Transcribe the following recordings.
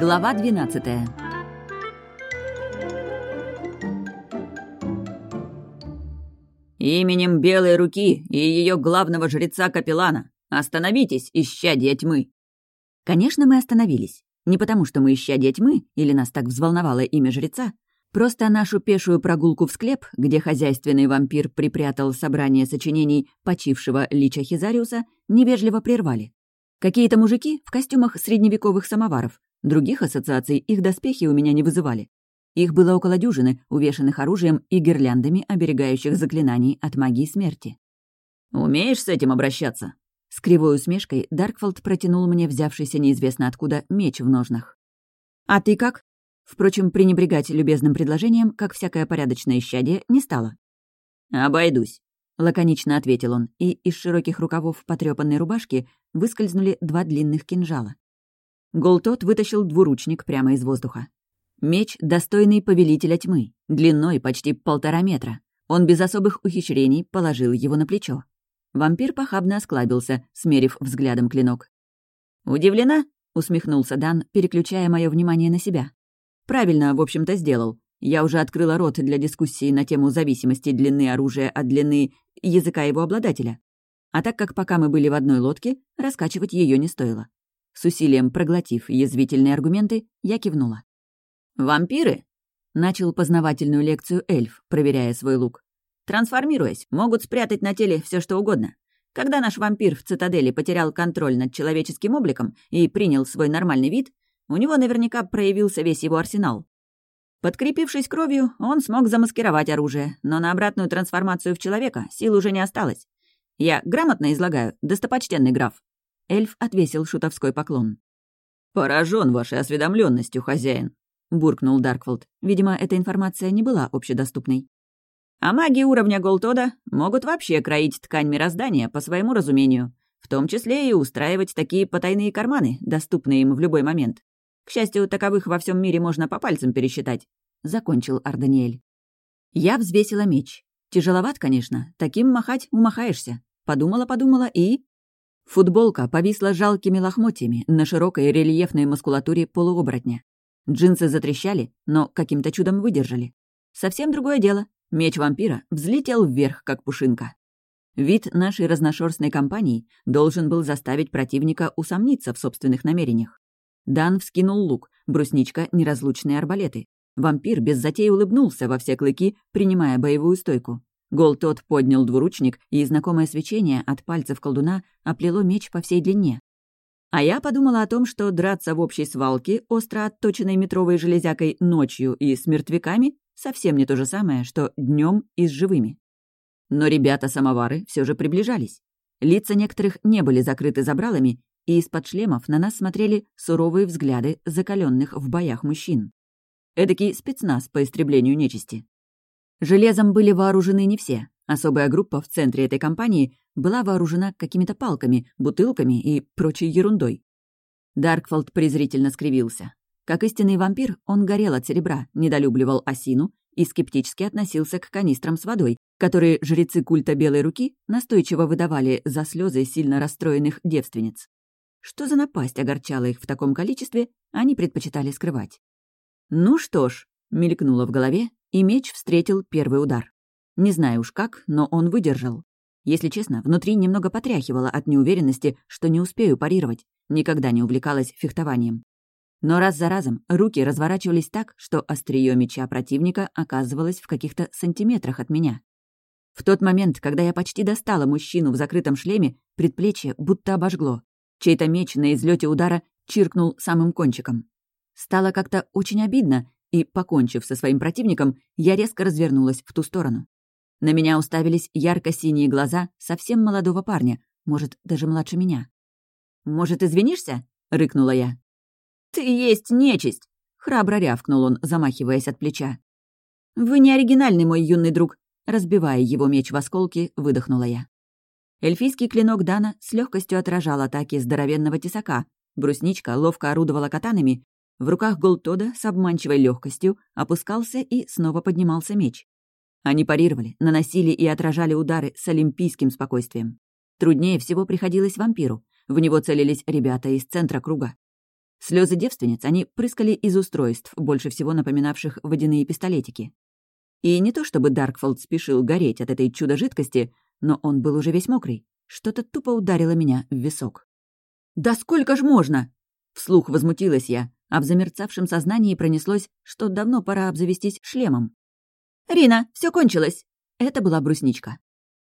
Глава 12 «Именем Белой Руки и ее главного жреца Капеллана! Остановитесь, исчадья тьмы!» Конечно, мы остановились. Не потому, что мы исчадья тьмы, или нас так взволновало имя жреца, Просто нашу пешую прогулку в склеп, где хозяйственный вампир припрятал собрание сочинений почившего лича Хизариуса, невежливо прервали. Какие-то мужики в костюмах средневековых самоваров. Других ассоциаций их доспехи у меня не вызывали. Их было около дюжины, увешанных оружием и гирляндами, оберегающих заклинаний от магии смерти. «Умеешь с этим обращаться?» С кривой усмешкой Даркфолд протянул мне взявшийся неизвестно откуда меч в ножнах. «А ты как?» Впрочем, пренебрегать любезным предложением, как всякое порядочное исчадие, не стало. «Обойдусь», — лаконично ответил он, и из широких рукавов потрёпанной рубашки выскользнули два длинных кинжала. Голтот вытащил двуручник прямо из воздуха. Меч, достойный повелителя тьмы, длиной почти полтора метра. Он без особых ухищрений положил его на плечо. Вампир похабно осклабился, смерив взглядом клинок. «Удивлена?» — усмехнулся Дан, переключая мое внимание на себя. Правильно, в общем-то, сделал. Я уже открыла рот для дискуссии на тему зависимости длины оружия от длины языка его обладателя. А так как пока мы были в одной лодке, раскачивать ее не стоило. С усилием проглотив язвительные аргументы, я кивнула. «Вампиры?» — начал познавательную лекцию эльф, проверяя свой лук. «Трансформируясь, могут спрятать на теле все что угодно. Когда наш вампир в цитадели потерял контроль над человеческим обликом и принял свой нормальный вид, у него наверняка проявился весь его арсенал. Подкрепившись кровью, он смог замаскировать оружие, но на обратную трансформацию в человека сил уже не осталось. Я грамотно излагаю, достопочтенный граф. Эльф отвесил шутовской поклон. Поражен вашей осведомленностью, хозяин», — буркнул Даркфолд. Видимо, эта информация не была общедоступной. «А маги уровня Голтода могут вообще кроить ткань мироздания по своему разумению, в том числе и устраивать такие потайные карманы, доступные им в любой момент. К счастью, таковых во всем мире можно по пальцам пересчитать», — закончил Арданиэль. Я взвесила меч. Тяжеловат, конечно, таким махать умахаешься. Подумала-подумала и... Футболка повисла жалкими лохмотьями на широкой рельефной мускулатуре полуоборотня. Джинсы затрещали, но каким-то чудом выдержали. Совсем другое дело. Меч вампира взлетел вверх, как пушинка. Вид нашей разношерстной компании должен был заставить противника усомниться в собственных намерениях. Дан вскинул лук, брусничка — неразлучные арбалеты. Вампир без затей улыбнулся во все клыки, принимая боевую стойку. Гол тот поднял двуручник, и знакомое свечение от пальцев колдуна оплело меч по всей длине. А я подумала о том, что драться в общей свалке, остро отточенной метровой железякой ночью и с мертвяками, совсем не то же самое, что днем и с живыми. Но ребята-самовары все же приближались. Лица некоторых не были закрыты забралами, и из-под шлемов на нас смотрели суровые взгляды закаленных в боях мужчин. Эдакий спецназ по истреблению нечисти. Железом были вооружены не все. Особая группа в центре этой компании была вооружена какими-то палками, бутылками и прочей ерундой. Даркфолд презрительно скривился. Как истинный вампир, он горел от серебра, недолюбливал осину и скептически относился к канистрам с водой, которые жрецы культа Белой Руки настойчиво выдавали за слезы сильно расстроенных девственниц. Что за напасть огорчала их в таком количестве, они предпочитали скрывать. «Ну что ж», — мелькнуло в голове, и меч встретил первый удар. Не знаю уж как, но он выдержал. Если честно, внутри немного потряхивало от неуверенности, что не успею парировать, никогда не увлекалась фехтованием. Но раз за разом руки разворачивались так, что острие меча противника оказывалось в каких-то сантиметрах от меня. В тот момент, когда я почти достала мужчину в закрытом шлеме, предплечье будто обожгло. Чей-то меч на излете удара чиркнул самым кончиком. Стало как-то очень обидно, и, покончив со своим противником, я резко развернулась в ту сторону. На меня уставились ярко-синие глаза совсем молодого парня, может, даже младше меня. «Может, извинишься?» — рыкнула я. «Ты есть нечисть!» — храбро рявкнул он, замахиваясь от плеча. «Вы не оригинальный мой юный друг!» Разбивая его меч в осколки, выдохнула я. Эльфийский клинок Дана с легкостью отражал атаки здоровенного тесака. Брусничка ловко орудовала катанами. В руках Голтода с обманчивой легкостью опускался и снова поднимался меч. Они парировали, наносили и отражали удары с олимпийским спокойствием. Труднее всего приходилось вампиру. В него целились ребята из центра круга. Слезы девственниц они прыскали из устройств, больше всего напоминавших водяные пистолетики. И не то чтобы Даркфолд спешил гореть от этой чудо-жидкости, но он был уже весь мокрый. Что-то тупо ударило меня в висок. «Да сколько ж можно?» Вслух возмутилась я, а в замерцавшем сознании пронеслось, что давно пора обзавестись шлемом. «Рина, все кончилось!» Это была брусничка.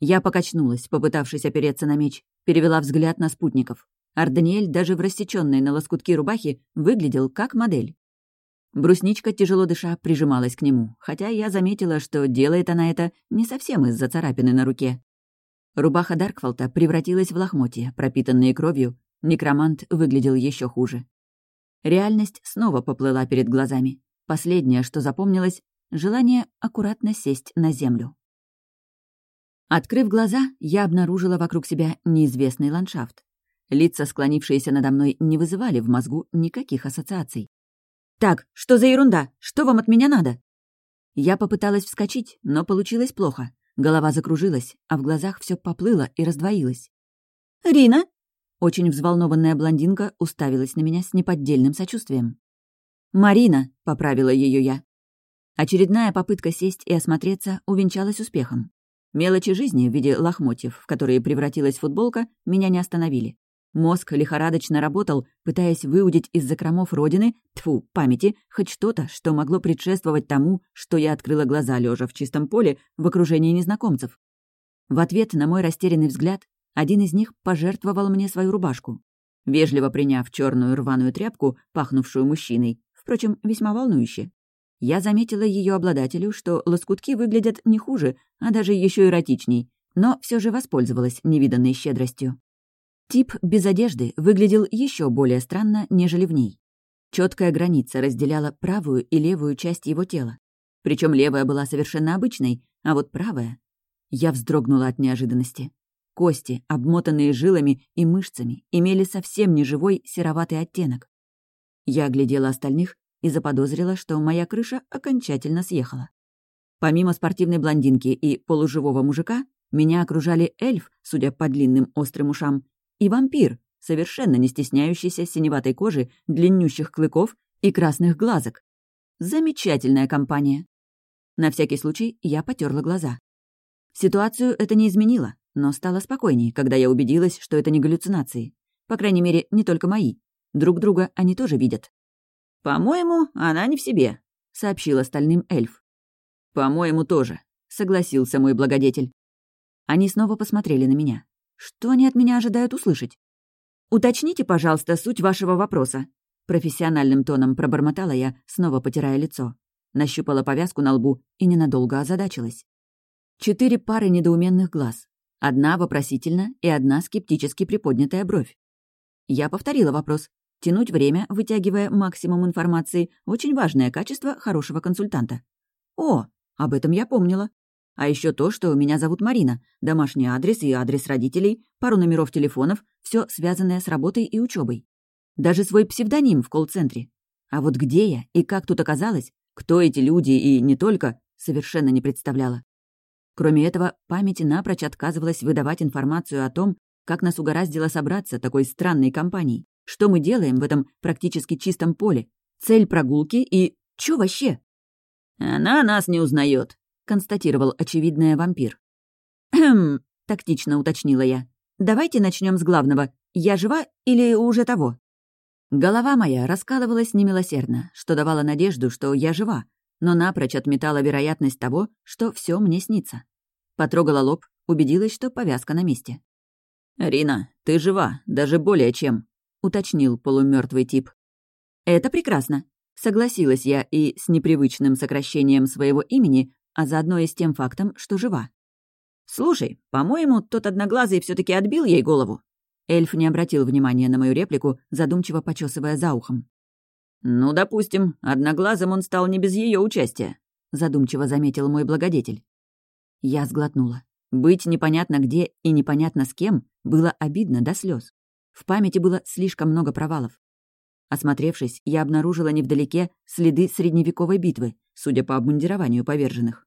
Я покачнулась, попытавшись опереться на меч, перевела взгляд на спутников. Арданиэль даже в рассечённой на лоскутки рубахе выглядел как модель. Брусничка, тяжело дыша, прижималась к нему, хотя я заметила, что делает она это не совсем из-за царапины на руке. Рубаха Даркфолта превратилась в лохмотья, пропитанные кровью. Некромант выглядел еще хуже. Реальность снова поплыла перед глазами. Последнее, что запомнилось — желание аккуратно сесть на землю. Открыв глаза, я обнаружила вокруг себя неизвестный ландшафт. Лица, склонившиеся надо мной, не вызывали в мозгу никаких ассоциаций. «Так, что за ерунда? Что вам от меня надо?» Я попыталась вскочить, но получилось плохо. Голова закружилась, а в глазах все поплыло и раздвоилось. «Рина?» Очень взволнованная блондинка уставилась на меня с неподдельным сочувствием. «Марина!» — поправила ее я. Очередная попытка сесть и осмотреться увенчалась успехом. Мелочи жизни в виде лохмотьев, в которые превратилась футболка, меня не остановили. Мозг лихорадочно работал, пытаясь выудить из закромов родины, тфу, памяти, хоть что-то, что могло предшествовать тому, что я открыла глаза, лежа в чистом поле, в окружении незнакомцев. В ответ на мой растерянный взгляд, один из них пожертвовал мне свою рубашку. Вежливо приняв черную рваную тряпку, пахнувшую мужчиной, впрочем, весьма волнующе. Я заметила ее обладателю, что лоскутки выглядят не хуже, а даже еще эротичней, но все же воспользовалась невиданной щедростью. Тип без одежды выглядел еще более странно, нежели в ней. Четкая граница разделяла правую и левую часть его тела. Причем левая была совершенно обычной, а вот правая... Я вздрогнула от неожиданности. Кости, обмотанные жилами и мышцами, имели совсем неживой сероватый оттенок. Я оглядела остальных и заподозрила, что моя крыша окончательно съехала. Помимо спортивной блондинки и полуживого мужика, меня окружали эльф, судя по длинным острым ушам, и вампир, совершенно не стесняющийся синеватой кожи, длиннющих клыков и красных глазок. Замечательная компания. На всякий случай я потерла глаза. Ситуацию это не изменило, но стало спокойнее, когда я убедилась, что это не галлюцинации. По крайней мере, не только мои. Друг друга они тоже видят. «По-моему, она не в себе», — сообщил остальным эльф. «По-моему, тоже», — согласился мой благодетель. Они снова посмотрели на меня. Что они от меня ожидают услышать? «Уточните, пожалуйста, суть вашего вопроса», — профессиональным тоном пробормотала я, снова потирая лицо. Нащупала повязку на лбу и ненадолго озадачилась. Четыре пары недоуменных глаз. Одна вопросительно и одна скептически приподнятая бровь. Я повторила вопрос, Тянуть время, вытягивая максимум информации, очень важное качество хорошего консультанта. О, об этом я помнила. А еще то, что меня зовут Марина, домашний адрес и адрес родителей, пару номеров телефонов, все связанное с работой и учебой. Даже свой псевдоним в колл-центре. А вот где я и как тут оказалось, кто эти люди и не только, совершенно не представляла. Кроме этого, память напрочь отказывалась выдавать информацию о том, как нас угораздило собраться такой странной компанией. Что мы делаем в этом практически чистом поле? Цель прогулки и... Чё вообще? «Она нас не узнает, констатировал очевидная вампир. «Хм», — тактично уточнила я. «Давайте начнем с главного. Я жива или уже того?» Голова моя раскалывалась немилосердно, что давало надежду, что я жива, но напрочь отметала вероятность того, что все мне снится. Потрогала лоб, убедилась, что повязка на месте. «Рина, ты жива, даже более чем», — уточнил полумертвый тип. «Это прекрасно», — согласилась я и с непривычным сокращением своего имени, а заодно и с тем фактом, что жива. «Слушай, по-моему, тот одноглазый все таки отбил ей голову». Эльф не обратил внимания на мою реплику, задумчиво почесывая за ухом. «Ну, допустим, одноглазым он стал не без ее участия», — задумчиво заметил мой благодетель. Я сглотнула. Быть непонятно где и непонятно с кем было обидно до слез. В памяти было слишком много провалов. Осмотревшись, я обнаружила невдалеке следы средневековой битвы, судя по обмундированию поверженных.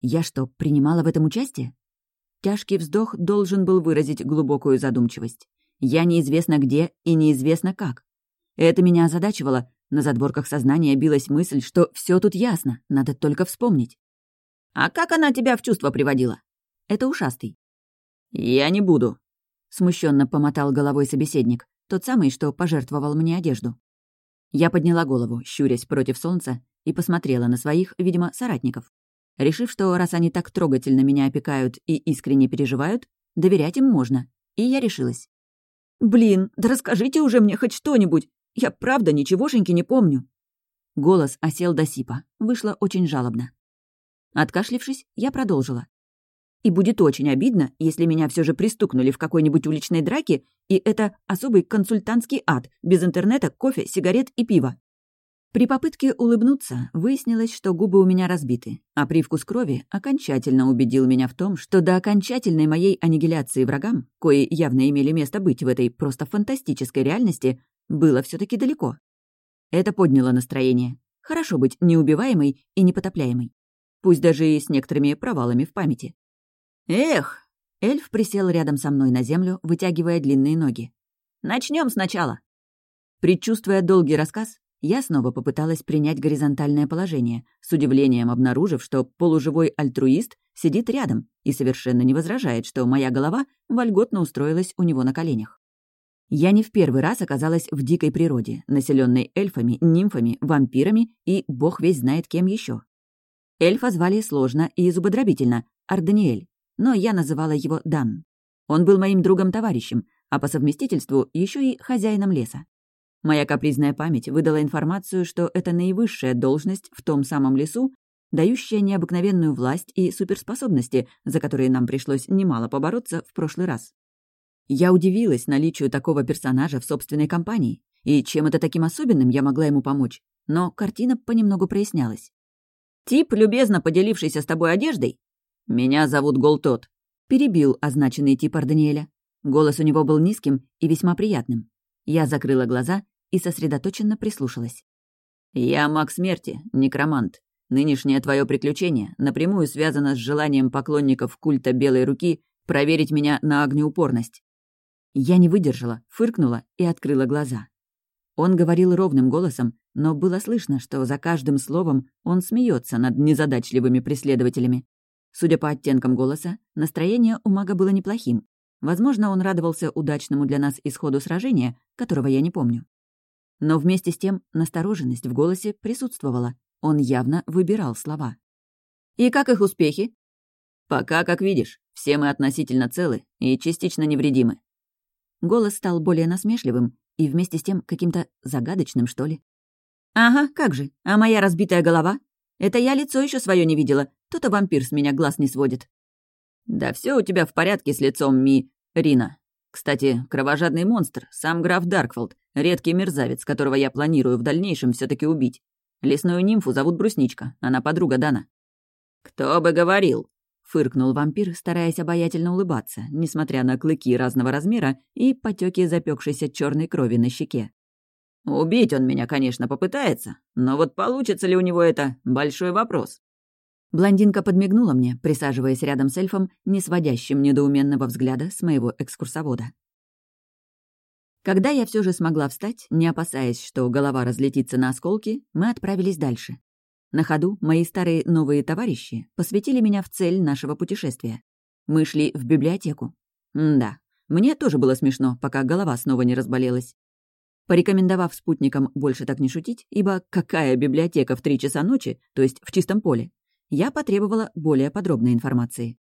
Я что, принимала в этом участие? Тяжкий вздох должен был выразить глубокую задумчивость. Я неизвестно где и неизвестно как. Это меня озадачивало. На задворках сознания билась мысль, что все тут ясно, надо только вспомнить. «А как она тебя в чувство приводила?» «Это ушастый». «Я не буду», — смущенно помотал головой собеседник, тот самый, что пожертвовал мне одежду. Я подняла голову, щурясь против солнца, и посмотрела на своих, видимо, соратников. Решив, что раз они так трогательно меня опекают и искренне переживают, доверять им можно. И я решилась. «Блин, да расскажите уже мне хоть что-нибудь! Я правда ничегошеньки не помню!» Голос осел до сипа. Вышло очень жалобно. Откашлившись, я продолжила. И будет очень обидно, если меня все же пристукнули в какой-нибудь уличной драке, и это особый консультантский ад, без интернета, кофе, сигарет и пива. При попытке улыбнуться выяснилось, что губы у меня разбиты, а привкус крови окончательно убедил меня в том, что до окончательной моей аннигиляции врагам, кои явно имели место быть в этой просто фантастической реальности, было все таки далеко. Это подняло настроение. Хорошо быть неубиваемой и непотопляемой. Пусть даже и с некоторыми провалами в памяти. «Эх!» Эльф присел рядом со мной на землю, вытягивая длинные ноги. Начнем сначала». Предчувствуя долгий рассказ, я снова попыталась принять горизонтальное положение, с удивлением обнаружив, что полуживой альтруист сидит рядом и совершенно не возражает, что моя голова вольготно устроилась у него на коленях. Я не в первый раз оказалась в дикой природе, населенной эльфами, нимфами, вампирами и бог весь знает кем еще. Эльфа звали сложно и зубодробительно — Арданиэль, но я называла его Дан. Он был моим другом-товарищем, а по совместительству еще и хозяином леса. Моя капризная память выдала информацию, что это наивысшая должность в том самом лесу, дающая необыкновенную власть и суперспособности, за которые нам пришлось немало побороться в прошлый раз. Я удивилась наличию такого персонажа в собственной компании, и чем это таким особенным я могла ему помочь, но картина понемногу прояснялась. «Тип, любезно поделившийся с тобой одеждой?» «Меня зовут Голтот», — перебил означенный тип Арданиэля. Голос у него был низким и весьма приятным. Я закрыла глаза и сосредоточенно прислушалась. «Я маг смерти, некромант. Нынешнее твое приключение напрямую связано с желанием поклонников культа Белой Руки проверить меня на огнеупорность». Я не выдержала, фыркнула и открыла глаза. Он говорил ровным голосом, но было слышно, что за каждым словом он смеется над незадачливыми преследователями. Судя по оттенкам голоса, настроение у мага было неплохим. Возможно, он радовался удачному для нас исходу сражения, которого я не помню. Но вместе с тем настороженность в голосе присутствовала. Он явно выбирал слова. «И как их успехи?» «Пока, как видишь, все мы относительно целы и частично невредимы». Голос стал более насмешливым и вместе с тем каким-то загадочным, что ли. «Ага, как же. А моя разбитая голова? Это я лицо еще свое не видела. То-то вампир с меня глаз не сводит». «Да все у тебя в порядке с лицом, Ми... Рина. Кстати, кровожадный монстр, сам граф Даркфолд, редкий мерзавец, которого я планирую в дальнейшем все таки убить. Лесную нимфу зовут Брусничка, она подруга Дана». «Кто бы говорил?» — фыркнул вампир, стараясь обаятельно улыбаться, несмотря на клыки разного размера и потеки запекшейся черной крови на щеке. «Убить он меня, конечно, попытается, но вот получится ли у него это — большой вопрос». Блондинка подмигнула мне, присаживаясь рядом с эльфом, не сводящим недоуменного взгляда с моего экскурсовода. Когда я все же смогла встать, не опасаясь, что голова разлетится на осколки, мы отправились дальше. На ходу мои старые новые товарищи посвятили меня в цель нашего путешествия. Мы шли в библиотеку. М да, мне тоже было смешно, пока голова снова не разболелась. Порекомендовав спутникам больше так не шутить, ибо какая библиотека в три часа ночи, то есть в чистом поле, я потребовала более подробной информации.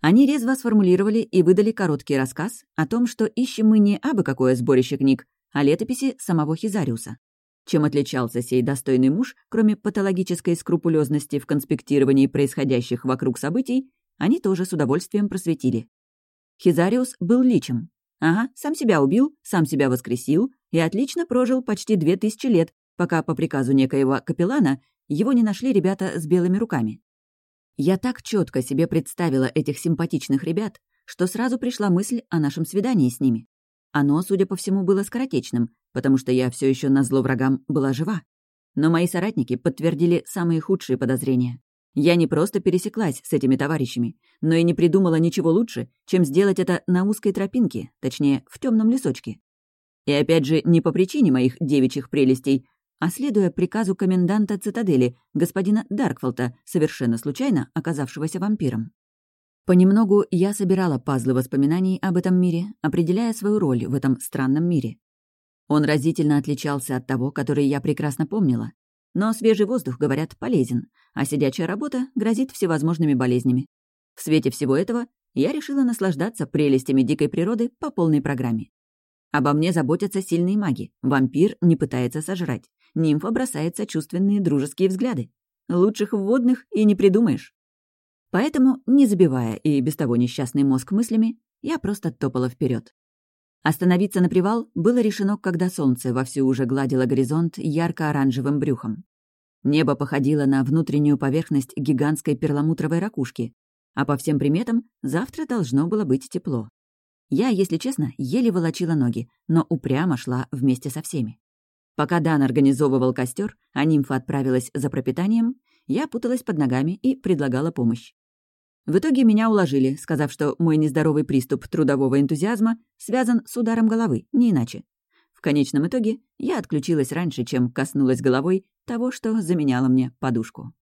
Они резво сформулировали и выдали короткий рассказ о том, что ищем мы не абы какое сборище книг, а летописи самого Хизариуса. Чем отличался сей достойный муж, кроме патологической скрупулезности в конспектировании происходящих вокруг событий, они тоже с удовольствием просветили. Хизариус был личем. Ага, сам себя убил, сам себя воскресил и отлично прожил почти две тысячи лет, пока по приказу некоего капеллана его не нашли ребята с белыми руками. Я так четко себе представила этих симпатичных ребят, что сразу пришла мысль о нашем свидании с ними. Оно, судя по всему, было скоротечным, потому что я все еще на зло врагам была жива. Но мои соратники подтвердили самые худшие подозрения. Я не просто пересеклась с этими товарищами, но и не придумала ничего лучше, чем сделать это на узкой тропинке, точнее, в темном лесочке. И опять же, не по причине моих девичьих прелестей, а следуя приказу коменданта цитадели, господина Даркфолта, совершенно случайно оказавшегося вампиром. Понемногу я собирала пазлы воспоминаний об этом мире, определяя свою роль в этом странном мире. Он разительно отличался от того, который я прекрасно помнила. Но свежий воздух, говорят, полезен, а сидячая работа грозит всевозможными болезнями. В свете всего этого я решила наслаждаться прелестями дикой природы по полной программе. Обо мне заботятся сильные маги, вампир не пытается сожрать, нимфа бросает сочувственные дружеские взгляды. Лучших вводных и не придумаешь. Поэтому, не забивая и без того несчастный мозг мыслями, я просто топала вперед. Остановиться на привал было решено, когда солнце вовсю уже гладило горизонт ярко-оранжевым брюхом. Небо походило на внутреннюю поверхность гигантской перламутровой ракушки, а по всем приметам завтра должно было быть тепло. Я, если честно, еле волочила ноги, но упрямо шла вместе со всеми. Пока Дан организовывал костер, а нимфа отправилась за пропитанием, я путалась под ногами и предлагала помощь. В итоге меня уложили, сказав, что мой нездоровый приступ трудового энтузиазма связан с ударом головы, не иначе. В конечном итоге я отключилась раньше, чем коснулась головой того, что заменяло мне подушку.